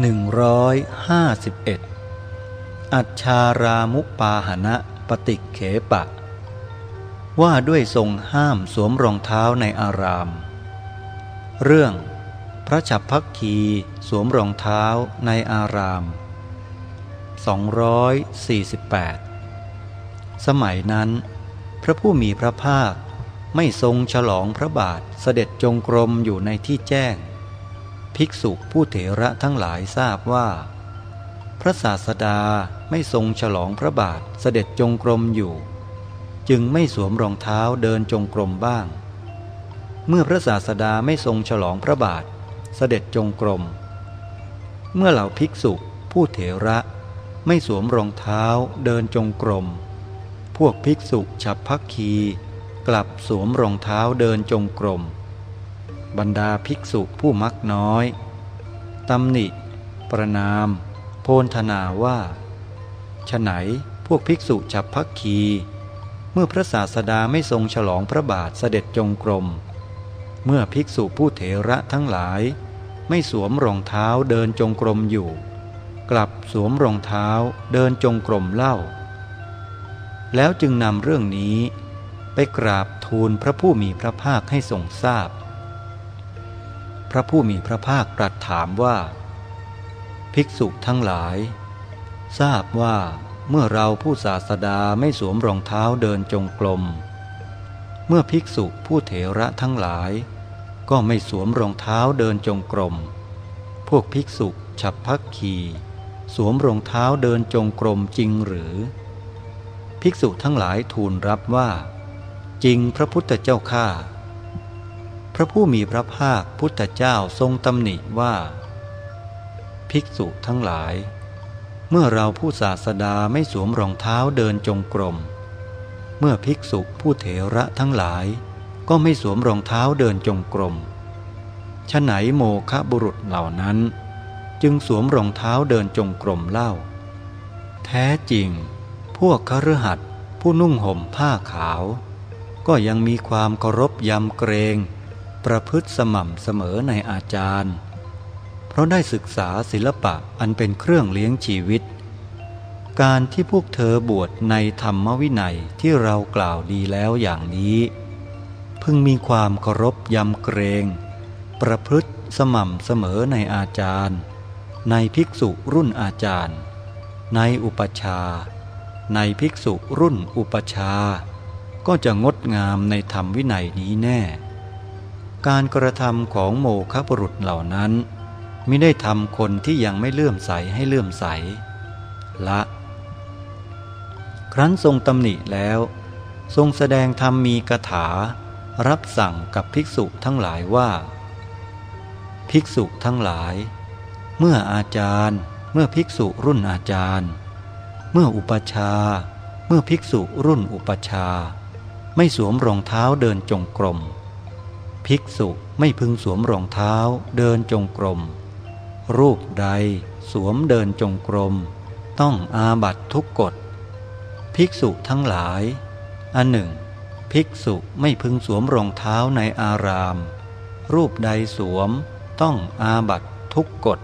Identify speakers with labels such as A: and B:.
A: 151 อัจชารามุปาหณะปฏิเขปะ ว่าด้วยทรงห้ามสวมรองเท้าในอาราม เรื่องพระฉับพักคีสวมรองเท้าในอาราม 248 สมัยนั้น พระผู้มีพระภาคไม่ทรงฉลองพระบาทเสด็จจงกรมอยู่ในที่แจ้ง ภิกษุผู้เถระทั้งหลายทราบว่า พระศาสดาไม่ทรงฉลองพระบาทเสด็จจงกรมอยู่ จึงไม่สวมรองเท้าเดินจงกรมบ้าง เมื่อพระศาสดาไม่ทรงฉลองพระบาทเสด็จจงกรม เมื่อเหล่าภิกษุผู้เถระไม่สวมรองเท้าเดินจงกรม พวกภิกษุฉับพักคี กลับสวมรองเท้าเดินจงกรม บรรดาภิกษุผู้มักน้อยตำหนิ ประนาม โพนธนาว่าฉไหนพวกภิกษุฉับพักคี เมื่อพระศาสดาไม่ทรงฉลองพระบาทเสด็จจงกรม เมื่อภิกษุผู้เถระทั้งหลาย ไม่สวมรองเท้าเดินจงกรมอยู่ กลับสวมรองเท้าเดินจงกรมเล่า แล้วจึงนำเรื่องนี้ไปกราบทูลพระผู้มีพระภาคให้ทรงทราบพ พระผู้มีพระภาคตรัสถามว่า ภิกษุทั้งหลาย ทราบว่าเมื่อเราผู้ศาสดาไม่สวมรองเท้าเดินจงกรมเมื่อภิกษุผู้เถระทั้งหลาย ก็ไม่สวมรองเท้าเดินจงกรมพวกภิกษุฉับพักขีสวมรองเท้าเดินจงกรมจริงหรือ ภิกษุทั้งหลายทูลรับว่า จริงพระพุทธเจ้าข้า ระผู้มีพระภาคพุทธเจ้าทรงตำหนิว่า ภิกษุทั้งหลาย เมื่อเราผู้ศาสดาไม่สวมรองเท้าเดินจงกรม เมื่อภิกษุผู้เถระทั้งหลาย ก็ไม่สวมรองเท้าเดินจงกรมฉไหนโมคะบุรุษเหล่านั้น จึงสวมรองเท้าเดินจงกรมเล่า แท้จริง พวกคฤหัสถ์ผู้นุ่งห่มผ้าขาว ก็ยังมีความเคารพยำเกรง ประพฤติสม่ำเสมอในอาจารย์ เพราะได้ศึกษาศิลปะอันเป็นเครื่องเลี้ยงชีวิต การที่พวกเธอบวชในธรรมวินัยที่เรากล่าวดีแล้วอย่างนี้ พึงมีความเคารพยำเกรง ประพฤติสม่ำเสมอในอาจารย์ ในภิกษุรุ่นอาจารย์ ในอุปชา ในภิกษุรุ่นอุปชา ก็จะงดงามในธรรมวินัยนี้แน่ การกระทำของโมฆะบุรุษเหล่านั้นมิได้ทำคนที่ยังไม่เลื่อมใสให้เลื่อมใส ละ ครั้นทรงตำหนิแล้ว ทรงแสดงธรรมมีกถา รับสั่งกับภิกษุทั้งหลายว่า ภิกษุทั้งหลาย เมื่ออาจารย์ เมื่อภิกษุรุ่นอาจารย์ เมื่ออุปชา เมื่อภิกษุรุ่นอุปชา ไม่สวมรองเท้าเดินจงกรม ภิกษุไม่พึงสวมรองเท้าเดินจงกรม รูปใดสวมเดินจงกรม ต้องอาบัตทุกกฎ ภิกษุทั้งหลาย อันหนึ่ง ภิกษุไม่พึงสวมรองเท้าในอาราม รูปใดสวมต้องอาบัตทุกกฎ